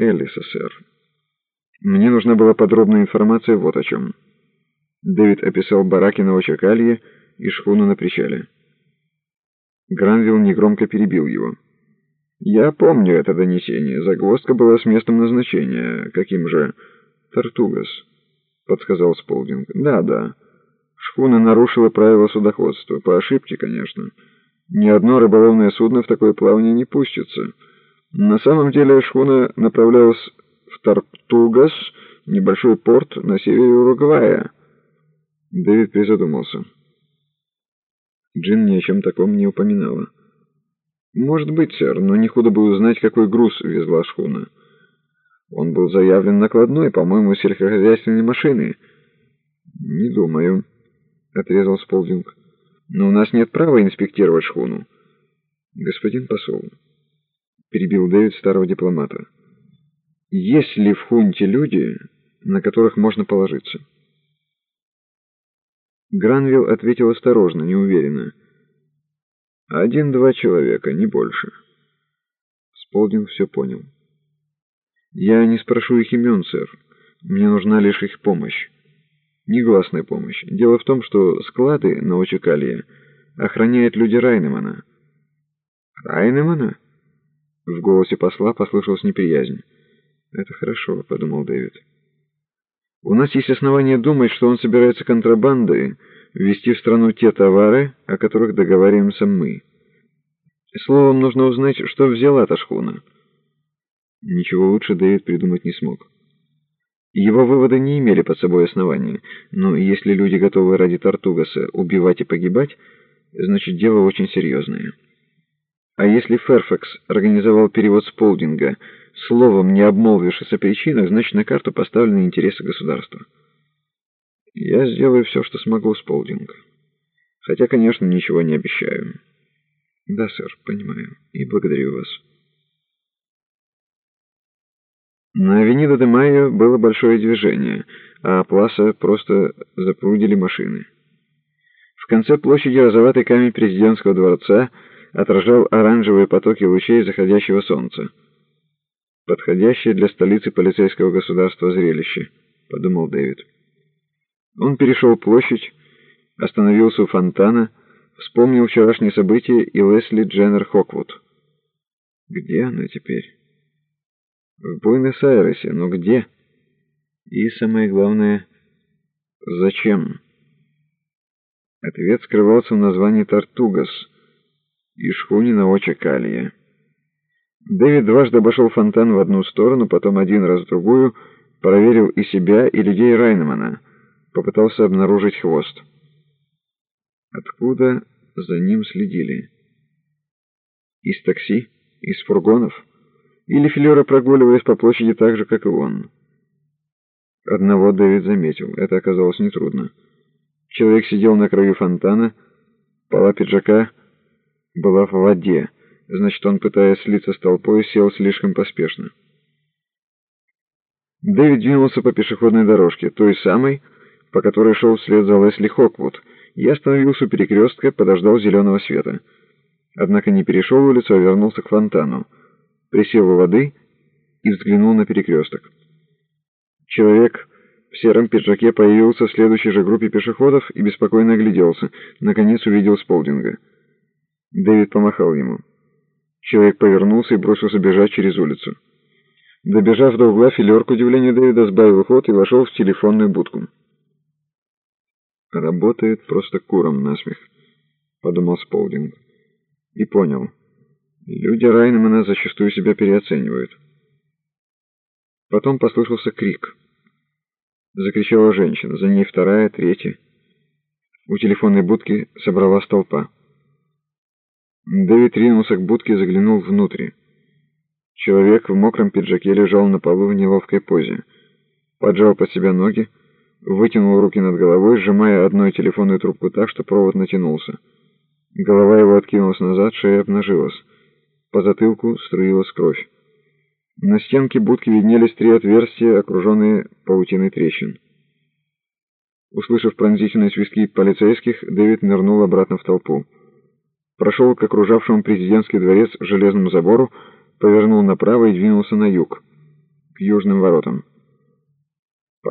Эллиса, сэр. Мне нужна была подробная информация вот о чем. Дэвид описал бараки на Очакалье и шхуну на причале. Гранвилл негромко перебил его. «Я помню это донесение. Загвоздка была с местом назначения. Каким же?» «Тартугас», — подсказал Сполдинг. «Да, да. Шхуна нарушила правила судоходства. По ошибке, конечно. Ни одно рыболовное судно в такое плавание не пустится. На самом деле шхуна направлялась в Тартугас, небольшой порт на севере Уругвая». Дэвид призадумался. Джин ни о чем таком не упоминала. «Может быть, сэр, но не худо бы узнать, какой груз везла шхуна. Он был заявлен накладной, по-моему, сельскохозяйственной машины». «Не думаю», — отрезал Сполдинг. «Но у нас нет права инспектировать шхуну». «Господин посол», — перебил Дэвид старого дипломата, — «есть ли в хунте люди, на которых можно положиться?» Гранвилл ответил осторожно, неуверенно. «Один-два человека, не больше». Сполдинг все понял. «Я не спрошу их имен, сэр. Мне нужна лишь их помощь. Негласная помощь. Дело в том, что склады на Очекалье охраняют люди Райнемана». «Райнемана?» В голосе посла послышалась неприязнь. «Это хорошо», — подумал Дэвид. У нас есть основания думать, что он собирается контрабандой ввести в страну те товары, о которых договариваемся мы. Словом, нужно узнать, что взяла та шхуна. Ничего лучше Дэвид придумать не смог. Его выводы не имели под собой основания, но если люди готовы ради Тартугаса убивать и погибать, значит дело очень серьезное. А если Ферфакс организовал перевод с словом не обмолвившись о причинах, значит на карту поставлены интересы государства. Я сделаю все, что смогу с Полдинга. Хотя, конечно, ничего не обещаю. Да, сэр, понимаю. И благодарю вас. На Авенида де Майо было большое движение, а Пласа просто запрудили машины. В конце площади розоватый камень президентского дворца отражал оранжевые потоки лучей заходящего солнца. «Подходящее для столицы полицейского государства зрелище», — подумал Дэвид. Он перешел площадь, остановился у фонтана, вспомнил вчерашние события и Лесли Дженнер Хоквуд. Где она теперь? В Буэнос-Айресе, но где? И самое главное, зачем? Ответ скрывался в названии «Тартугас» и шхуне на Очакалье. Дэвид дважды обошел фонтан в одну сторону, потом один раз в другую, проверил и себя, и людей Райнемана, попытался обнаружить хвост. Откуда за ним следили? Из такси? Из фургонов? Или филеры прогуливались по площади так же, как и он? Одного Дэвид заметил. Это оказалось нетрудно. Человек сидел на краю фонтана, пола пиджака была в воде, значит, он, пытаясь слиться с толпой, сел слишком поспешно. Дэвид двинулся по пешеходной дорожке, той самой, по которой шел вслед за Лесли Хоквуд, и остановился у перекрестка, подождал зеленого света. Однако не перешел улицу, а вернулся к фонтану, присел у воды и взглянул на перекресток. Человек в сером пиджаке появился в следующей же группе пешеходов и беспокойно огляделся, наконец увидел Сполдинга. Дэвид помахал ему. Человек повернулся и бросился бежать через улицу. Добежав до угла, филер, к удивлению Дэвида, сбавил ход и вошел в телефонную будку. «Работает просто куром насмех», — подумал Сполдинг. И понял. Люди Райнемана зачастую себя переоценивают. Потом послышался крик. Закричала женщина, за ней вторая, третья. У телефонной будки собралась толпа. Дэвид ринулся к будке и заглянул внутрь. Человек в мокром пиджаке лежал на полу в неловкой позе. Поджал под себя ноги, вытянул руки над головой, сжимая одной телефонную трубку так, что провод натянулся. Голова его откинулась назад, шея обнажилась. По затылку струилась кровь. На стенке будки виднелись три отверстия, окруженные паутиной трещин. Услышав пронзительные свистки полицейских, Дэвид нырнул обратно в толпу прошел к окружавшему президентский дворец железному забору, повернул направо и двинулся на юг. к южным воротам.